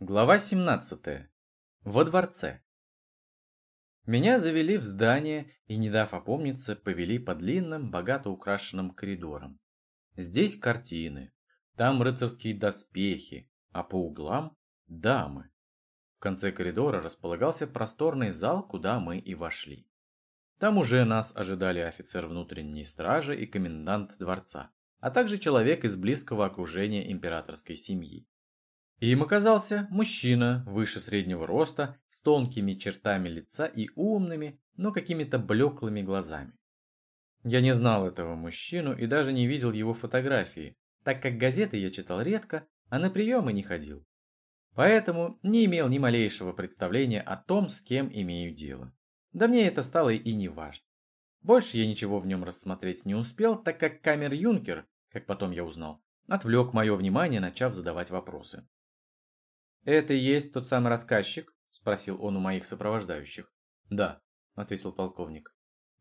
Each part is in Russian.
Глава 17. Во дворце. Меня завели в здание и, не дав опомниться, повели по длинным, богато украшенным коридорам. Здесь картины, там рыцарские доспехи, а по углам – дамы. В конце коридора располагался просторный зал, куда мы и вошли. Там уже нас ожидали офицер внутренней стражи и комендант дворца, а также человек из близкого окружения императорской семьи. Им оказался мужчина выше среднего роста, с тонкими чертами лица и умными, но какими-то блеклыми глазами. Я не знал этого мужчину и даже не видел его фотографии, так как газеты я читал редко, а на приемы не ходил. Поэтому не имел ни малейшего представления о том, с кем имею дело. Да мне это стало и не важно. Больше я ничего в нем рассмотреть не успел, так как камер-юнкер, как потом я узнал, отвлек мое внимание, начав задавать вопросы. «Это и есть тот самый рассказчик?» – спросил он у моих сопровождающих. «Да», – ответил полковник.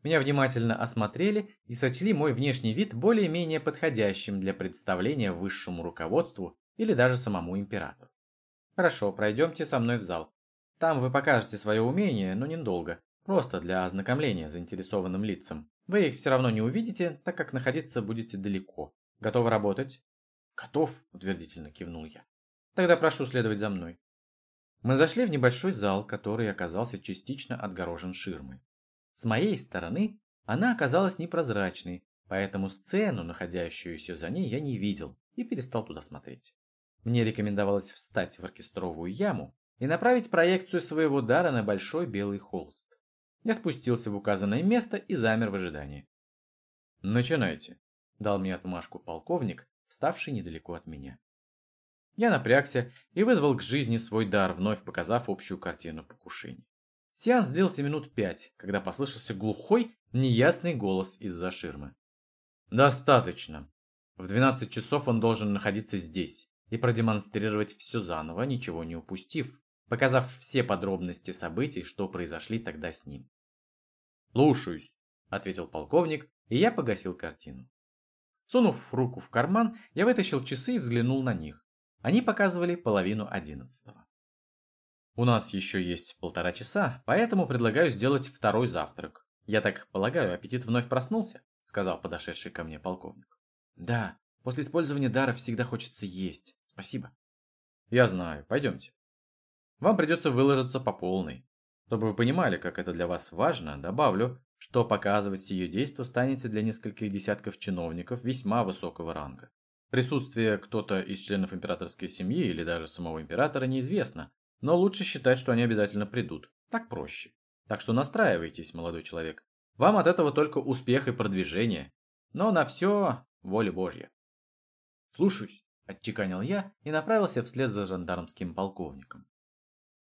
Меня внимательно осмотрели и сочли мой внешний вид более-менее подходящим для представления высшему руководству или даже самому императору. «Хорошо, пройдемте со мной в зал. Там вы покажете свое умение, но недолго, просто для ознакомления заинтересованным лицам. Вы их все равно не увидите, так как находиться будете далеко. Готовы работать?» «Готов», – утвердительно кивнул я. Тогда прошу следовать за мной. Мы зашли в небольшой зал, который оказался частично отгорожен ширмой. С моей стороны она оказалась непрозрачной, поэтому сцену, находящуюся за ней, я не видел и перестал туда смотреть. Мне рекомендовалось встать в оркестровую яму и направить проекцию своего дара на большой белый холст. Я спустился в указанное место и замер в ожидании. «Начинайте», – дал мне отмашку полковник, ставший недалеко от меня. Я напрягся и вызвал к жизни свой дар, вновь показав общую картину покушений. Сеанс длился минут пять, когда послышался глухой, неясный голос из-за ширмы. «Достаточно. В 12 часов он должен находиться здесь и продемонстрировать все заново, ничего не упустив, показав все подробности событий, что произошли тогда с ним». «Слушаюсь», — ответил полковник, и я погасил картину. Сунув руку в карман, я вытащил часы и взглянул на них. Они показывали половину одиннадцатого. У нас еще есть полтора часа, поэтому предлагаю сделать второй завтрак. Я так полагаю, аппетит вновь проснулся, сказал подошедший ко мне полковник. Да, после использования дара всегда хочется есть. Спасибо. Я знаю, пойдемте. Вам придется выложиться по полной. Чтобы вы понимали, как это для вас важно, добавлю, что показывать сие действо станете для нескольких десятков чиновников весьма высокого ранга. Присутствие кто-то из членов императорской семьи или даже самого императора неизвестно, но лучше считать, что они обязательно придут. Так проще. Так что настраивайтесь, молодой человек. Вам от этого только успех и продвижение. Но на все воля Божья. Слушаюсь, отчеканил я и направился вслед за жандармским полковником.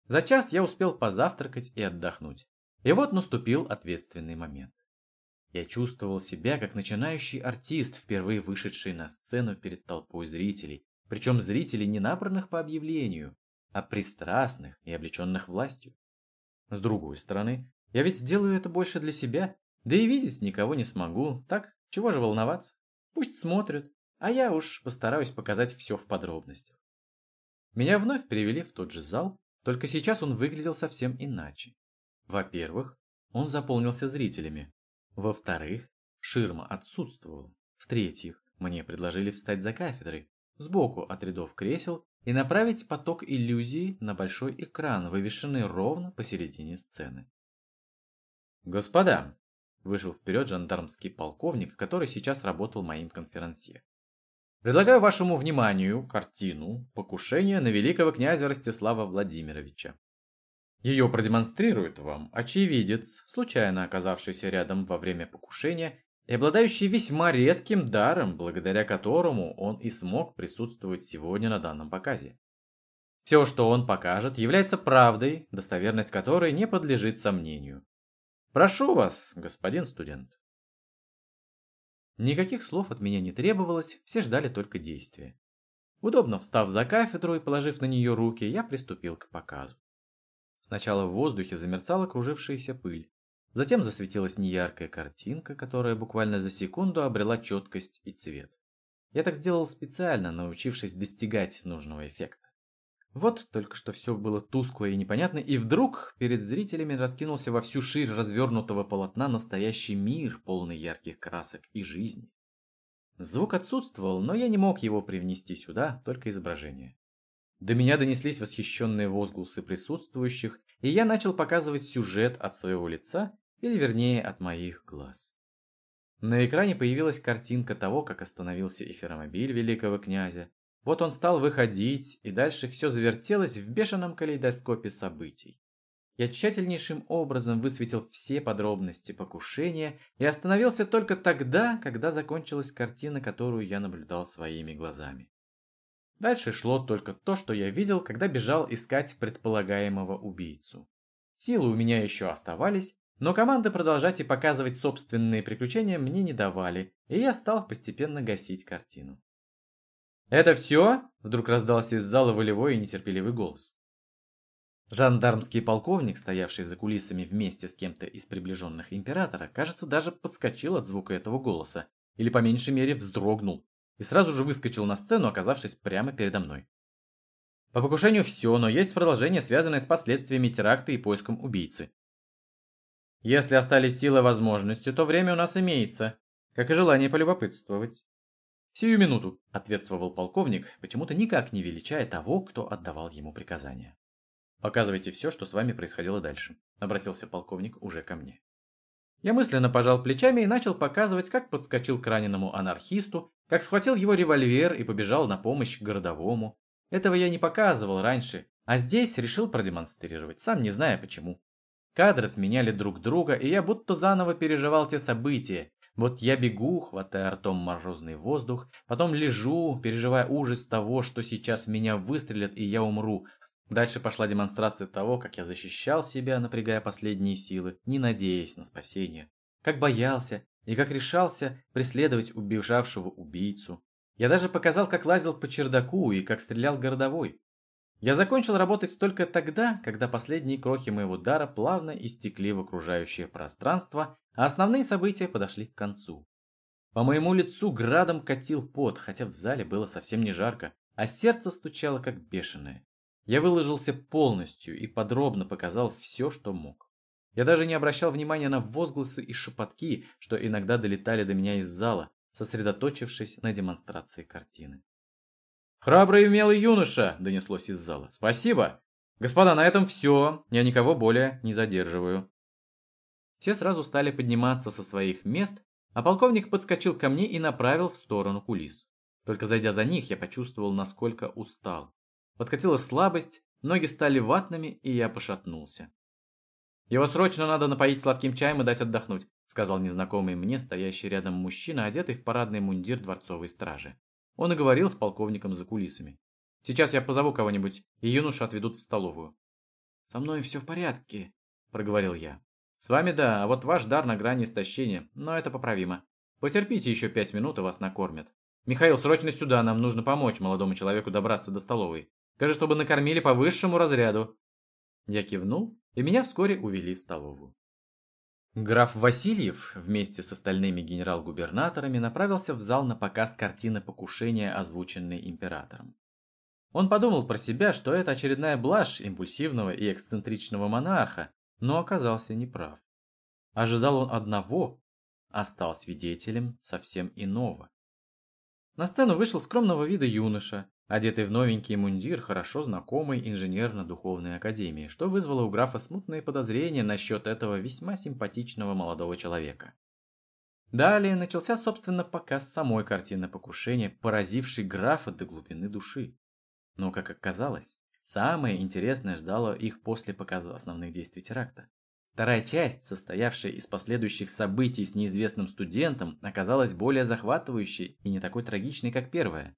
За час я успел позавтракать и отдохнуть. И вот наступил ответственный момент. Я чувствовал себя как начинающий артист, впервые вышедший на сцену перед толпой зрителей. Причем зрителей не набранных по объявлению, а пристрастных и облеченных властью. С другой стороны, я ведь сделаю это больше для себя, да и видеть никого не смогу, так чего же волноваться? Пусть смотрят, а я уж постараюсь показать все в подробностях. Меня вновь перевели в тот же зал, только сейчас он выглядел совсем иначе. Во-первых, он заполнился зрителями, во-вторых, ширма отсутствовала. В-третьих, мне предложили встать за кафедрой, сбоку от рядов кресел и направить поток иллюзий на большой экран, вывешенный ровно посередине сцены. «Господа!» – вышел вперед жандармский полковник, который сейчас работал моим конферансье. «Предлагаю вашему вниманию картину «Покушение на великого князя Ростислава Владимировича». Ее продемонстрирует вам очевидец, случайно оказавшийся рядом во время покушения и обладающий весьма редким даром, благодаря которому он и смог присутствовать сегодня на данном показе. Все, что он покажет, является правдой, достоверность которой не подлежит сомнению. Прошу вас, господин студент. Никаких слов от меня не требовалось, все ждали только действия. Удобно встав за кафедру и положив на нее руки, я приступил к показу. Сначала в воздухе замерцала кружившаяся пыль. Затем засветилась неяркая картинка, которая буквально за секунду обрела четкость и цвет. Я так сделал специально, научившись достигать нужного эффекта. Вот только что все было тускло и непонятно, и вдруг перед зрителями раскинулся во всю ширь развернутого полотна настоящий мир, полный ярких красок и жизни. Звук отсутствовал, но я не мог его привнести сюда, только изображение. До меня донеслись восхищенные возгласы присутствующих, и я начал показывать сюжет от своего лица, или вернее от моих глаз. На экране появилась картинка того, как остановился эфиромобиль великого князя. Вот он стал выходить, и дальше все завертелось в бешеном калейдоскопе событий. Я тщательнейшим образом высветил все подробности покушения и остановился только тогда, когда закончилась картина, которую я наблюдал своими глазами. Дальше шло только то, что я видел, когда бежал искать предполагаемого убийцу. Силы у меня еще оставались, но команды продолжать и показывать собственные приключения мне не давали, и я стал постепенно гасить картину. «Это все?» – вдруг раздался из зала волевой и нетерпеливый голос. Жандармский полковник, стоявший за кулисами вместе с кем-то из приближенных императора, кажется, даже подскочил от звука этого голоса, или по меньшей мере вздрогнул, и сразу же выскочил на сцену, оказавшись прямо передо мной. По покушению все, но есть продолжение, связанное с последствиями теракта и поиском убийцы. Если остались силы и возможности, то время у нас имеется, как и желание полюбопытствовать. «Сию минуту», — ответствовал полковник, почему-то никак не величая того, кто отдавал ему приказания. «Показывайте все, что с вами происходило дальше», — обратился полковник уже ко мне. Я мысленно пожал плечами и начал показывать, как подскочил к раненому анархисту, как схватил его револьвер и побежал на помощь городовому. Этого я не показывал раньше, а здесь решил продемонстрировать, сам не зная почему. Кадры сменяли друг друга, и я будто заново переживал те события. Вот я бегу, хватая ртом морозный воздух, потом лежу, переживая ужас того, что сейчас меня выстрелят и я умру, Дальше пошла демонстрация того, как я защищал себя, напрягая последние силы, не надеясь на спасение. Как боялся и как решался преследовать убежавшего убийцу. Я даже показал, как лазил по чердаку и как стрелял городовой. Я закончил работать только тогда, когда последние крохи моего дара плавно истекли в окружающее пространство, а основные события подошли к концу. По моему лицу градом катил пот, хотя в зале было совсем не жарко, а сердце стучало как бешеное. Я выложился полностью и подробно показал все, что мог. Я даже не обращал внимания на возгласы и шепотки, что иногда долетали до меня из зала, сосредоточившись на демонстрации картины. «Храбрый и умелый юноша!» – донеслось из зала. «Спасибо! Господа, на этом все. Я никого более не задерживаю». Все сразу стали подниматься со своих мест, а полковник подскочил ко мне и направил в сторону кулис. Только зайдя за них, я почувствовал, насколько устал. Подкатила слабость, ноги стали ватными, и я пошатнулся. «Его срочно надо напоить сладким чаем и дать отдохнуть», сказал незнакомый мне стоящий рядом мужчина, одетый в парадный мундир дворцовой стражи. Он и говорил с полковником за кулисами. «Сейчас я позову кого-нибудь, и юношу отведут в столовую». «Со мной все в порядке», – проговорил я. «С вами да, а вот ваш дар на грани истощения, но это поправимо. Потерпите еще пять минут, и вас накормят. Михаил, срочно сюда, нам нужно помочь молодому человеку добраться до столовой. Скажи, чтобы накормили по высшему разряду». Я кивнул, и меня вскоре увели в столовую. Граф Васильев вместе с остальными генерал-губернаторами направился в зал на показ картины покушения, озвученной императором. Он подумал про себя, что это очередная блажь импульсивного и эксцентричного монарха, но оказался неправ. Ожидал он одного, а стал свидетелем совсем иного. На сцену вышел скромного вида юноша, одетый в новенький мундир хорошо знакомой инженерно-духовной академии, что вызвало у графа смутные подозрения насчет этого весьма симпатичного молодого человека. Далее начался, собственно, показ самой картины покушения, поразившей графа до глубины души. Но, как оказалось, самое интересное ждало их после показа основных действий теракта. Вторая часть, состоявшая из последующих событий с неизвестным студентом, оказалась более захватывающей и не такой трагичной, как первая.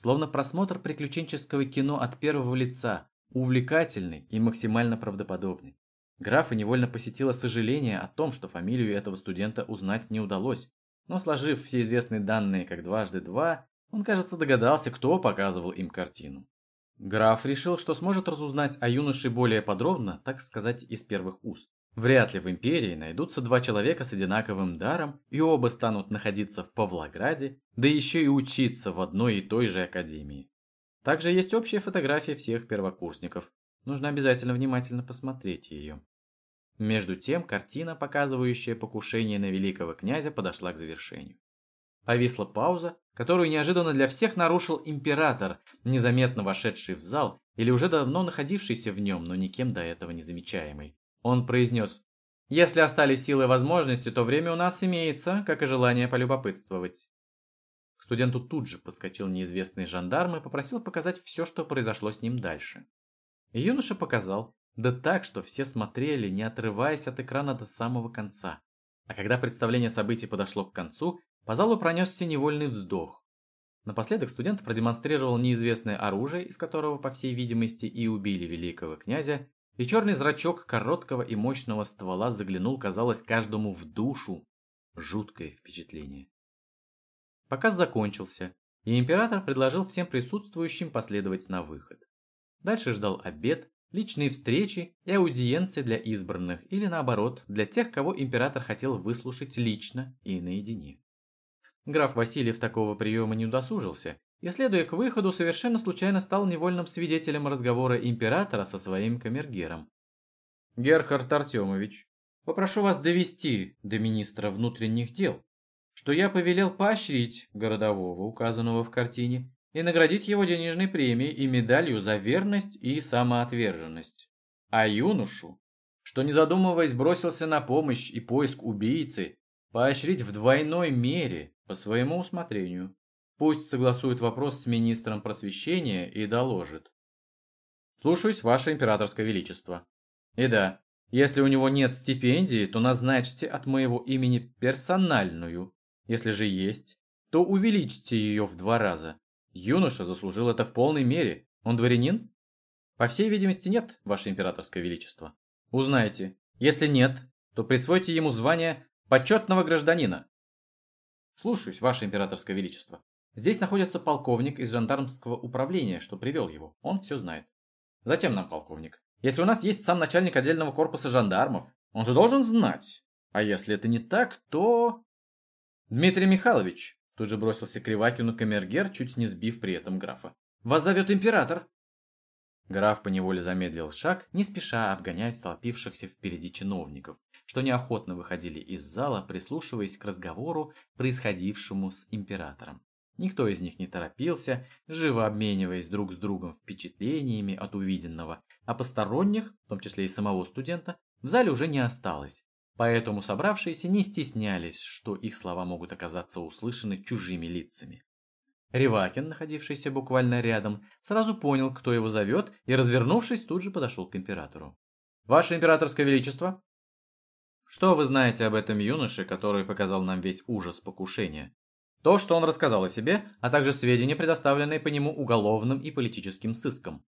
Словно просмотр приключенческого кино от первого лица, увлекательный и максимально правдоподобный. Графа невольно посетило сожаление о том, что фамилию этого студента узнать не удалось, но сложив все известные данные как дважды два, он, кажется, догадался, кто показывал им картину. Граф решил, что сможет разузнать о юноше более подробно, так сказать, из первых уст. Вряд ли в Империи найдутся два человека с одинаковым даром, и оба станут находиться в Павлограде, да еще и учиться в одной и той же академии. Также есть общая фотография всех первокурсников. Нужно обязательно внимательно посмотреть ее. Между тем, картина, показывающая покушение на великого князя, подошла к завершению. Повисла пауза, которую неожиданно для всех нарушил император, незаметно вошедший в зал или уже давно находившийся в нем, но никем до этого не замечаемый. Он произнес, «Если остались силы и возможности, то время у нас имеется, как и желание полюбопытствовать». К студенту тут же подскочил неизвестный жандарм и попросил показать все, что произошло с ним дальше. И юноша показал, да так, что все смотрели, не отрываясь от экрана до самого конца. А когда представление событий подошло к концу, по залу пронесся невольный вздох. Напоследок студент продемонстрировал неизвестное оружие, из которого, по всей видимости, и убили великого князя, и черный зрачок короткого и мощного ствола заглянул, казалось, каждому в душу. Жуткое впечатление. Показ закончился, и император предложил всем присутствующим последовать на выход. Дальше ждал обед, личные встречи и аудиенции для избранных, или наоборот, для тех, кого император хотел выслушать лично и наедине. Граф Васильев такого приема не удосужился, и, следуя к выходу, совершенно случайно стал невольным свидетелем разговора императора со своим камергером. «Герхард Артемович, попрошу вас довести до министра внутренних дел, что я повелел поощрить городового, указанного в картине, и наградить его денежной премией и медалью за верность и самоотверженность. А юношу, что не задумываясь бросился на помощь и поиск убийцы, поощрить в двойной мере по своему усмотрению. Пусть согласует вопрос с министром просвещения и доложит. Слушаюсь, Ваше Императорское Величество. И да, если у него нет стипендии, то назначьте от моего имени персональную. Если же есть, то увеличьте ее в два раза. Юноша заслужил это в полной мере. Он дворянин? По всей видимости, нет, Ваше Императорское Величество. Узнайте. Если нет, то присвойте ему звание почетного гражданина. Слушаюсь, Ваше Императорское Величество. Здесь находится полковник из жандармского управления, что привел его. Он все знает. Затем нам полковник. Если у нас есть сам начальник отдельного корпуса жандармов, он же должен знать. А если это не так, то... Дмитрий Михайлович, Тут же бросился к Кривакину камергер, чуть не сбив при этом графа. «Вас зовет император!» Граф поневоле замедлил шаг, не спеша обгонять столпившихся впереди чиновников, что неохотно выходили из зала, прислушиваясь к разговору, происходившему с императором. Никто из них не торопился, живо обмениваясь друг с другом впечатлениями от увиденного, а посторонних, в том числе и самого студента, в зале уже не осталось, Поэтому собравшиеся не стеснялись, что их слова могут оказаться услышаны чужими лицами. Ревакин, находившийся буквально рядом, сразу понял, кто его зовет, и, развернувшись, тут же подошел к императору. «Ваше императорское величество!» «Что вы знаете об этом юноше, который показал нам весь ужас покушения?» «То, что он рассказал о себе, а также сведения, предоставленные по нему уголовным и политическим сыском».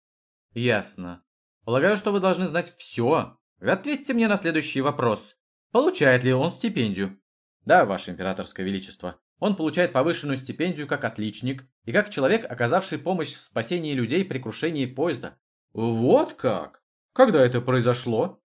«Ясно. Полагаю, что вы должны знать все. ответьте мне на следующий вопрос. Получает ли он стипендию? Да, Ваше Императорское Величество. Он получает повышенную стипендию как отличник и как человек, оказавший помощь в спасении людей при крушении поезда. Вот как? Когда это произошло?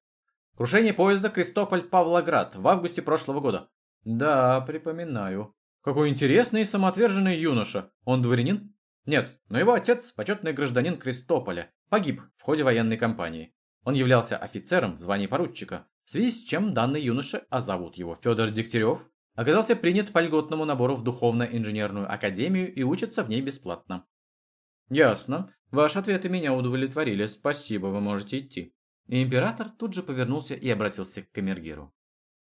Крушение поезда Крестополь-Павлоград в августе прошлого года. Да, припоминаю. Какой интересный и самоотверженный юноша. Он дворянин? Нет, но его отец, почетный гражданин Крестополя, погиб в ходе военной кампании. Он являлся офицером в звании поручика, в связи с чем данный юноша, а зовут его Федор Дегтярев, оказался принят по льготному набору в духовно-инженерную академию и учится в ней бесплатно. Ясно. Ваши ответы меня удовлетворили. Спасибо, вы можете идти. И император тут же повернулся и обратился к камергеру.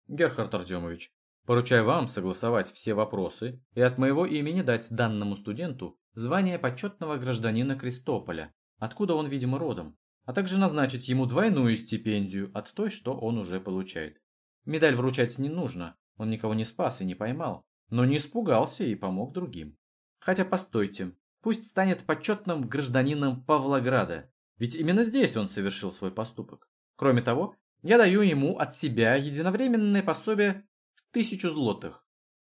Герхард Артемович, поручаю вам согласовать все вопросы и от моего имени дать данному студенту звание почетного гражданина Крестополя, откуда он, видимо, родом а также назначить ему двойную стипендию от той, что он уже получает. Медаль вручать не нужно, он никого не спас и не поймал, но не испугался и помог другим. Хотя постойте, пусть станет почетным гражданином Павлограда, ведь именно здесь он совершил свой поступок. Кроме того, я даю ему от себя единовременное пособие в тысячу злотых.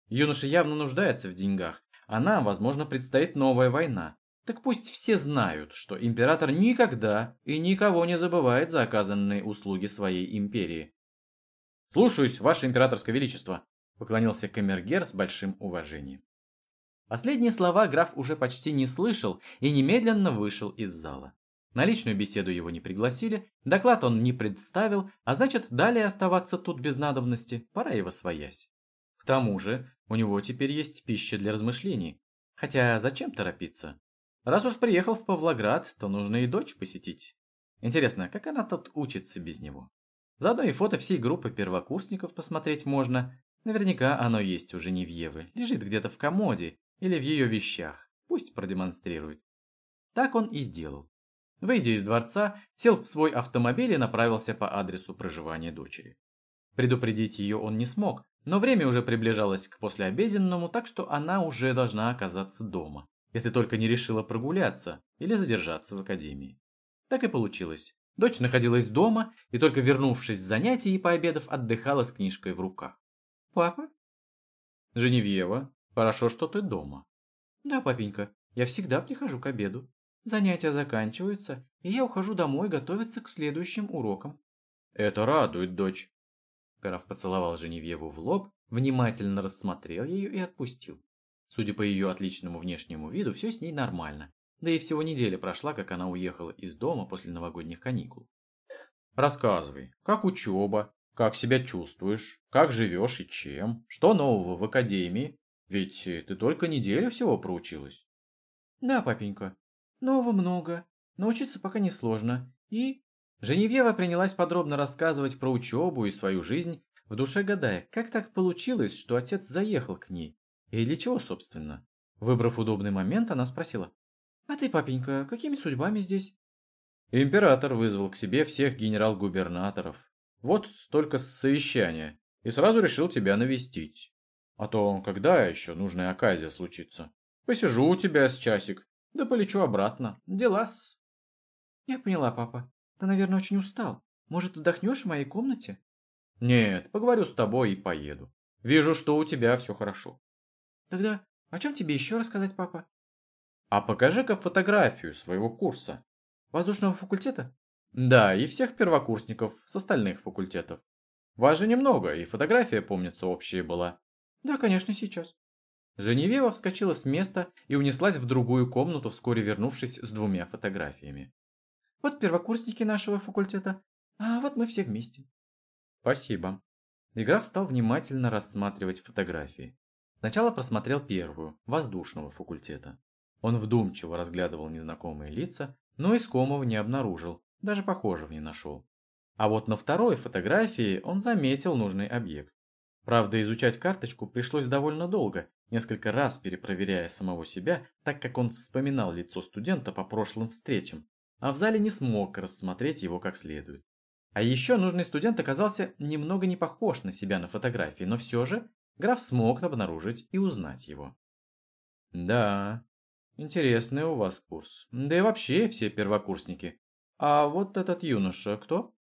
Юноша явно нуждается в деньгах, а нам, возможно, предстоит новая война, так пусть все знают, что император никогда и никого не забывает за оказанные услуги своей империи. «Слушаюсь, ваше императорское величество», — поклонился камергер с большим уважением. Последние слова граф уже почти не слышал и немедленно вышел из зала. На личную беседу его не пригласили, доклад он не представил, а значит, далее оставаться тут без надобности, пора его своясь. К тому же, у него теперь есть пища для размышлений. Хотя зачем торопиться? Раз уж приехал в Павлоград, то нужно и дочь посетить. Интересно, как она тут учится без него? Заодно и фото всей группы первокурсников посмотреть можно. Наверняка оно есть у Женевьевы, лежит где-то в комоде или в ее вещах. Пусть продемонстрирует. Так он и сделал. Выйдя из дворца, сел в свой автомобиль и направился по адресу проживания дочери. Предупредить ее он не смог, но время уже приближалось к послеобеденному, так что она уже должна оказаться дома, если только не решила прогуляться или задержаться в академии. Так и получилось. Дочь находилась дома и только вернувшись с занятий и пообедав, отдыхала с книжкой в руках. «Папа?» «Женевьева, хорошо, что ты дома». «Да, папенька, я всегда прихожу к обеду. Занятия заканчиваются, и я ухожу домой готовиться к следующим урокам». «Это радует, дочь». Граф поцеловал Женевьеву в лоб, внимательно рассмотрел ее и отпустил. Судя по ее отличному внешнему виду, все с ней нормально. Да и всего неделя прошла, как она уехала из дома после новогодних каникул. Рассказывай, как учеба, как себя чувствуешь, как живешь и чем, что нового в академии? Ведь ты только неделю всего проучилась. Да, папенька, нового много, научиться пока не сложно. И... Женевьева принялась подробно рассказывать про учебу и свою жизнь, в душе гадая, как так получилось, что отец заехал к ней. И для чего, собственно? Выбрав удобный момент, она спросила. «А ты, папенька, какими судьбами здесь?» Император вызвал к себе всех генерал-губернаторов. Вот только с совещания. И сразу решил тебя навестить. А то когда еще нужная оказия случится? Посижу у тебя с часик, да полечу обратно. Дела-с. Я поняла, папа. Ты, наверное, очень устал. Может, отдохнешь в моей комнате? Нет, поговорю с тобой и поеду. Вижу, что у тебя все хорошо. Тогда о чем тебе еще рассказать, папа? А покажи-ка фотографию своего курса. Воздушного факультета? Да, и всех первокурсников с остальных факультетов. Вас же немного, и фотография, помнится, общая была. Да, конечно, сейчас. Женевьева вскочила с места и унеслась в другую комнату, вскоре вернувшись с двумя фотографиями. Вот первокурсники нашего факультета, а вот мы все вместе. Спасибо. И граф стал внимательно рассматривать фотографии. Сначала просмотрел первую, воздушного факультета. Он вдумчиво разглядывал незнакомые лица, но искомого не обнаружил, даже похожего не нашел. А вот на второй фотографии он заметил нужный объект. Правда, изучать карточку пришлось довольно долго, несколько раз перепроверяя самого себя, так как он вспоминал лицо студента по прошлым встречам, а в зале не смог рассмотреть его как следует. А еще нужный студент оказался немного не похож на себя на фотографии, но все же граф смог обнаружить и узнать его. Да, Интересный у вас курс. Да и вообще все первокурсники. А вот этот юноша кто?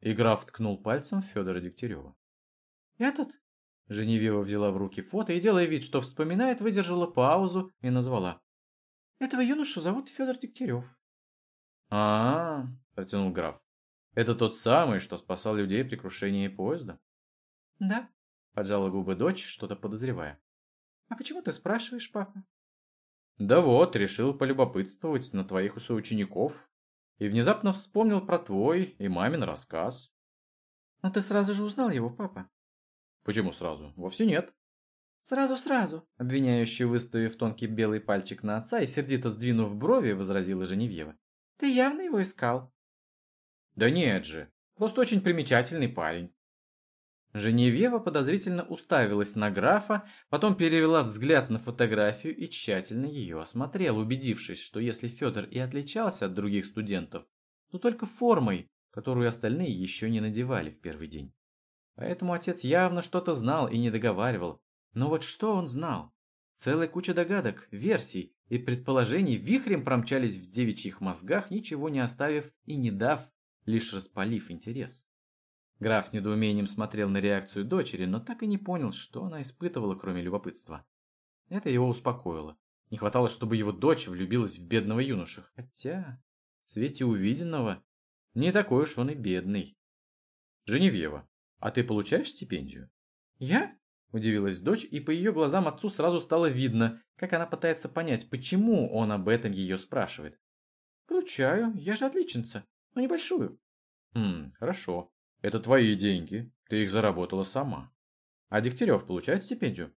И граф ткнул пальцем в Федора Дегтярева. Этот? Женевьева взяла в руки фото и, делая вид, что вспоминает, выдержала паузу и назвала. Этого юношу зовут Федор Дегтярев. А, -а, -а протянул граф. Это тот самый, что спасал людей при крушении поезда? Да. Поджала губы дочь, что-то подозревая. А почему ты спрашиваешь, папа? Да вот, решил полюбопытствовать на твоих соучеников. И внезапно вспомнил про твой и мамин рассказ. Но ты сразу же узнал его, папа. Почему сразу? Вовсе нет. Сразу-сразу, обвиняющий, выставив тонкий белый пальчик на отца и сердито сдвинув брови, возразила Женевьева. Ты явно его искал. Да нет же, просто очень примечательный парень. Женевьева подозрительно уставилась на графа, потом перевела взгляд на фотографию и тщательно ее осмотрела, убедившись, что если Федор и отличался от других студентов, то только формой, которую остальные еще не надевали в первый день. Поэтому отец явно что-то знал и не договаривал. Но вот что он знал? Целая куча догадок, версий и предположений вихрем промчались в девичьих мозгах, ничего не оставив и не дав, лишь распалив интерес. Граф с недоумением смотрел на реакцию дочери, но так и не понял, что она испытывала, кроме любопытства. Это его успокоило. Не хватало, чтобы его дочь влюбилась в бедного юношу. Хотя, в свете увиденного, не такой уж он и бедный. Женевьева, а ты получаешь стипендию? Я? Удивилась дочь, и по ее глазам отцу сразу стало видно, как она пытается понять, почему он об этом ее спрашивает. «Получаю, я же отличница, но небольшую». «Хм, хорошо. Это твои деньги, ты их заработала сама. А Дегтярев получает стипендию?»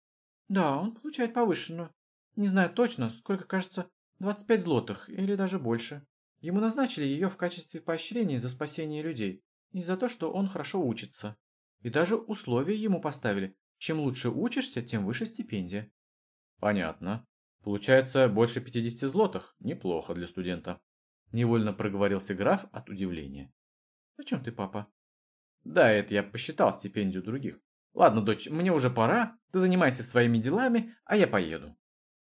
«Да, он получает повышенную. Не знаю точно, сколько, кажется, 25 злотых или даже больше. Ему назначили ее в качестве поощрения за спасение людей и за то, что он хорошо учится. И даже условия ему поставили. Чем лучше учишься, тем выше стипендия. Понятно. Получается, больше 50 злотых. Неплохо для студента. Невольно проговорился граф от удивления. О чем ты, папа? Да, это я посчитал стипендию других. Ладно, дочь, мне уже пора. Ты занимайся своими делами, а я поеду.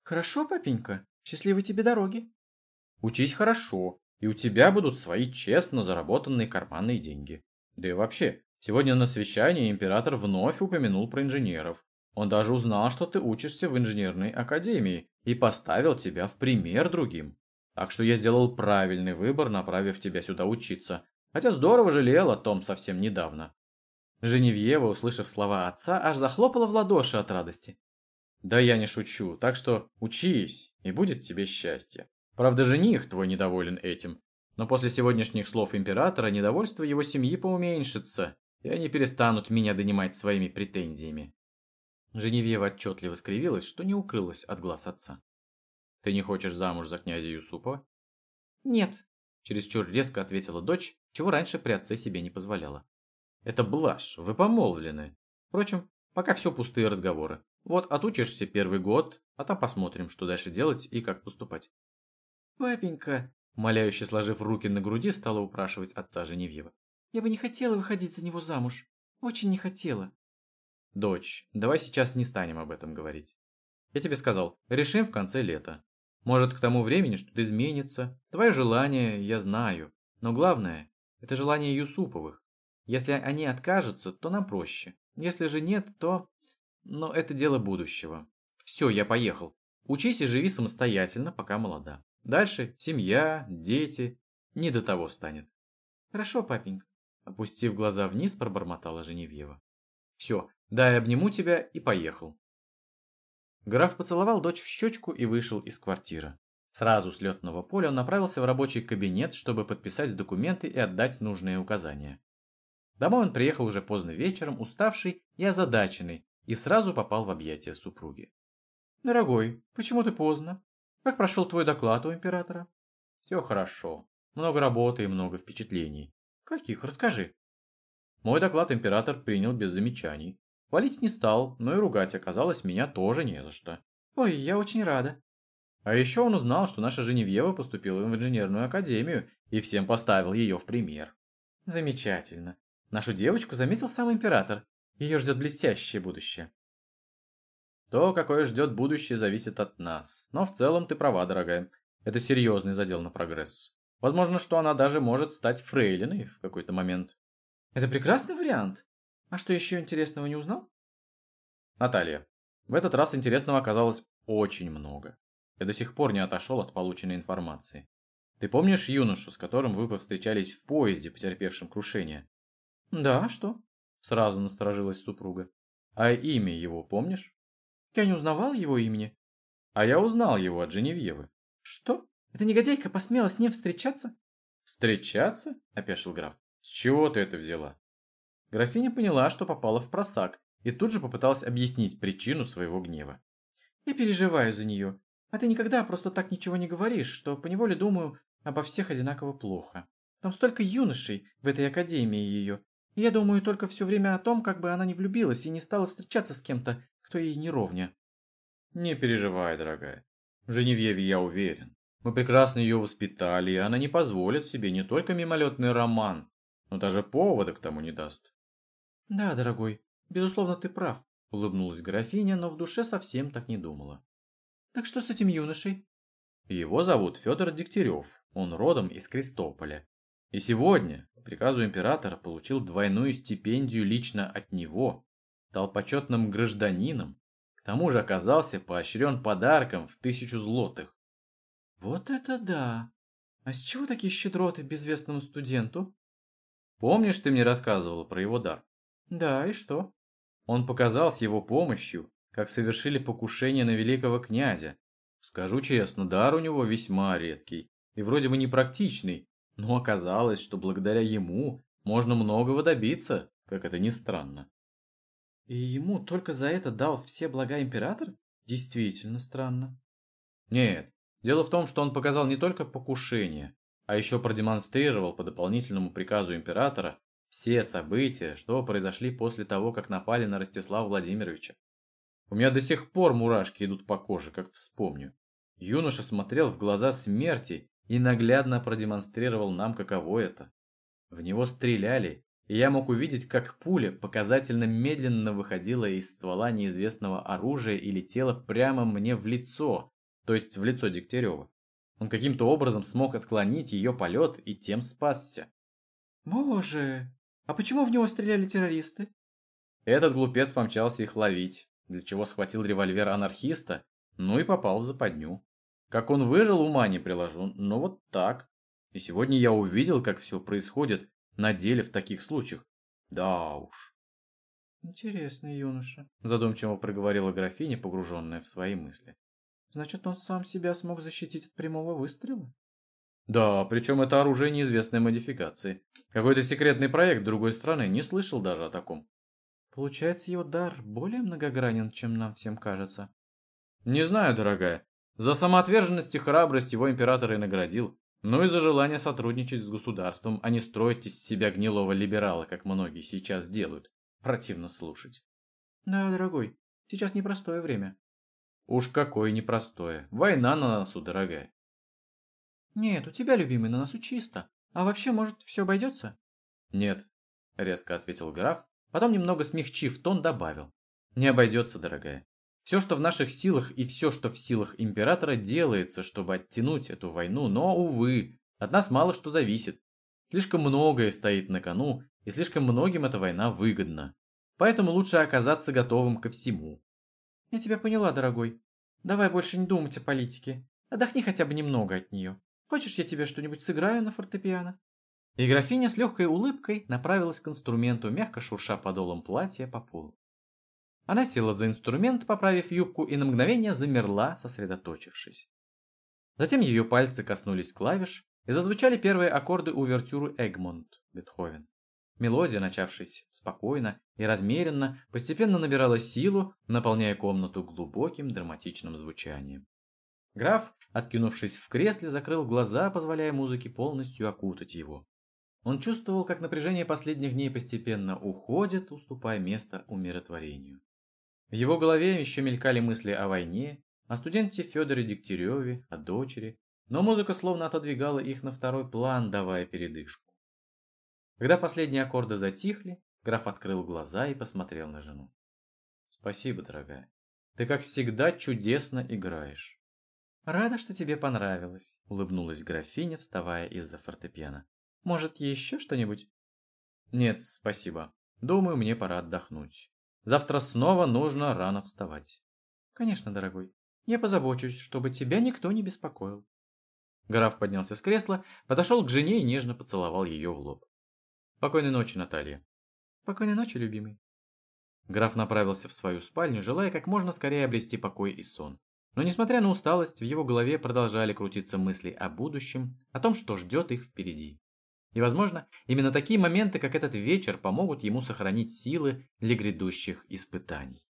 Хорошо, папенька. Счастливой тебе дороги. Учись хорошо, и у тебя будут свои честно заработанные карманные деньги. Да и вообще, сегодня на совещании император вновь упомянул про инженеров. Он даже узнал, что ты учишься в инженерной академии и поставил тебя в пример другим. Так что я сделал правильный выбор, направив тебя сюда учиться. Хотя здорово жалел о том совсем недавно. Женевьева, услышав слова отца, аж захлопала в ладоши от радости. Да я не шучу, так что учись, и будет тебе счастье. Правда, жених твой недоволен этим, но после сегодняшних слов императора недовольство его семьи поуменьшится, и они перестанут меня донимать своими претензиями. Женевьева отчетливо скривилась, что не укрылась от глаз отца. «Ты не хочешь замуж за князя Юсупова?» «Нет», – чересчур резко ответила дочь, чего раньше при отце себе не позволяла. «Это блажь, вы помолвлены. Впрочем, пока все пустые разговоры. Вот отучишься первый год, а там посмотрим, что дальше делать и как поступать». «Папенька», – умоляюще сложив руки на груди, стала упрашивать отца Женевьева. «Я бы не хотела выходить за него замуж. Очень не хотела». «Дочь, давай сейчас не станем об этом говорить. Я тебе сказал, решим в конце лета. Может, к тому времени что-то изменится. Твое желание я знаю. Но главное, это желание Юсуповых. Если они откажутся, то нам проще. Если же нет, то... Но это дело будущего. Все, я поехал. Учись и живи самостоятельно, пока молода. Дальше семья, дети. Не до того станет. Хорошо, папенька. Опустив глаза вниз, пробормотала Женевьева. Все, дай обниму тебя и поехал. Граф поцеловал дочь в щечку и вышел из квартиры. Сразу с летного поля он направился в рабочий кабинет, чтобы подписать документы и отдать нужные указания. Домой он приехал уже поздно вечером, уставший и озадаченный, и сразу попал в объятия супруги. «Дорогой, почему ты поздно? Как прошел твой доклад у императора?» «Все хорошо. Много работы и много впечатлений». «Каких? Расскажи». Мой доклад император принял без замечаний. Хвалить не стал, но и ругать оказалось меня тоже не за что. Ой, я очень рада. А еще он узнал, что наша Женевьева поступила в инженерную академию и всем поставил ее в пример. Замечательно. Нашу девочку заметил сам император. Ее ждет блестящее будущее. То, какое ждет будущее, зависит от нас. Но в целом ты права, дорогая. Это серьезный задел на прогресс. Возможно, что она даже может стать фрейлиной в какой-то момент. Это прекрасный вариант. А что еще интересного не узнал? Наталья, в этот раз интересного оказалось очень много. Я до сих пор не отошел от полученной информации. Ты помнишь юношу, с которым вы повстречались в поезде, потерпевшем крушение? Да, что? Сразу насторожилась супруга. А имя его помнишь? Я не узнавал его имени. А я узнал его от Женевьевы. Что? Эта негодяйка посмела с ним встречаться? Встречаться? Опешил граф. С чего ты это взяла? Графиня поняла, что попала в просак, и тут же попыталась объяснить причину своего гнева. «Я переживаю за нее, а ты никогда просто так ничего не говоришь, что поневоле думаю обо всех одинаково плохо. Там столько юношей в этой академии ее, и я думаю только все время о том, как бы она не влюбилась и не стала встречаться с кем-то, кто ей не ровня». «Не переживай, дорогая. В Женевьеве я уверен. Мы прекрасно ее воспитали, и она не позволит себе не только мимолетный роман, но даже повода к тому не даст. «Да, дорогой, безусловно, ты прав», – улыбнулась графиня, но в душе совсем так не думала. «Так что с этим юношей?» Его зовут Федор Дегтярев, он родом из Крестополя. И сегодня, по приказу императора, получил двойную стипендию лично от него, стал почетным гражданином, к тому же оказался поощрен подарком в тысячу злотых. «Вот это да! А с чего такие щедроты безвестному студенту?» «Помнишь, ты мне рассказывала про его дар?» Да, и что? Он показал с его помощью, как совершили покушение на великого князя. Скажу честно, дар у него весьма редкий и вроде бы непрактичный, но оказалось, что благодаря ему можно многого добиться, как это ни странно. И ему только за это дал все блага император? Действительно странно. Нет, дело в том, что он показал не только покушение, а еще продемонстрировал по дополнительному приказу императора все события, что произошли после того, как напали на Ростислава Владимировича. У меня до сих пор мурашки идут по коже, как вспомню. Юноша смотрел в глаза смерти и наглядно продемонстрировал нам, каково это. В него стреляли, и я мог увидеть, как пуля показательно медленно выходила из ствола неизвестного оружия и летела прямо мне в лицо, то есть в лицо Дегтярева. Он каким-то образом смог отклонить ее полет и тем спасся. «Боже, а почему в него стреляли террористы?» Этот глупец помчался их ловить, для чего схватил револьвер анархиста, ну и попал в западню. Как он выжил, ума не приложу, но вот так. И сегодня я увидел, как все происходит на деле в таких случаях. Да уж. Интересный юноша, задумчиво проговорила графиня, погруженная в свои мысли. Значит, он сам себя смог защитить от прямого выстрела? Да, причем это оружие неизвестной модификации. Какой-то секретный проект другой страны, не слышал даже о таком. Получается, его дар более многогранен, чем нам всем кажется. Не знаю, дорогая. За самоотверженность и храбрость его император и наградил. Ну и за желание сотрудничать с государством, а не строить из себя гнилого либерала, как многие сейчас делают. Противно слушать. Да, дорогой, сейчас непростое время. Уж какое непростое. Война на носу, дорогая. Нет, у тебя, любимый, на носу чисто. А вообще, может, все обойдется? Нет, резко ответил граф, потом немного смягчив тон, добавил. Не обойдется, дорогая. Все, что в наших силах и все, что в силах императора, делается, чтобы оттянуть эту войну, но, увы, от нас мало что зависит. Слишком многое стоит на кону, и слишком многим эта война выгодна. Поэтому лучше оказаться готовым ко всему. Я тебя поняла, дорогой. Давай больше не думать о политике. Отдохни хотя бы немного от нее. Хочешь, я тебе что-нибудь сыграю на фортепиано?» И графиня с легкой улыбкой направилась к инструменту, мягко шурша подолом платья по полу. Она села за инструмент, поправив юбку, и на мгновение замерла, сосредоточившись. Затем ее пальцы коснулись клавиш, и зазвучали первые аккорды увертюры Эгмонт, Бетховен. Мелодия, начавшись спокойно и размеренно, постепенно набирала силу, наполняя комнату глубоким драматичным звучанием. Граф, откинувшись в кресле, закрыл глаза, позволяя музыке полностью окутать его. Он чувствовал, как напряжение последних дней постепенно уходит, уступая место умиротворению. В его голове еще мелькали мысли о войне, о студенте Федоре Дегтяреве, о дочери, но музыка словно отодвигала их на второй план, давая передышку. Когда последние аккорды затихли, граф открыл глаза и посмотрел на жену. «Спасибо, дорогая. Ты, как всегда, чудесно играешь». «Рада, что тебе понравилось», — улыбнулась графиня, вставая из-за фортепиано. «Может, еще что-нибудь?» «Нет, спасибо. Думаю, мне пора отдохнуть. Завтра снова нужно рано вставать». «Конечно, дорогой. Я позабочусь, чтобы тебя никто не беспокоил». Граф поднялся с кресла, подошел к жене и нежно поцеловал ее в лоб. Спокойной ночи, Наталья. Спокойной ночи, любимый. Граф направился в свою спальню, желая как можно скорее обрести покой и сон. Но несмотря на усталость, в его голове продолжали крутиться мысли о будущем, о том, что ждет их впереди. И, возможно, именно такие моменты, как этот вечер, помогут ему сохранить силы для грядущих испытаний.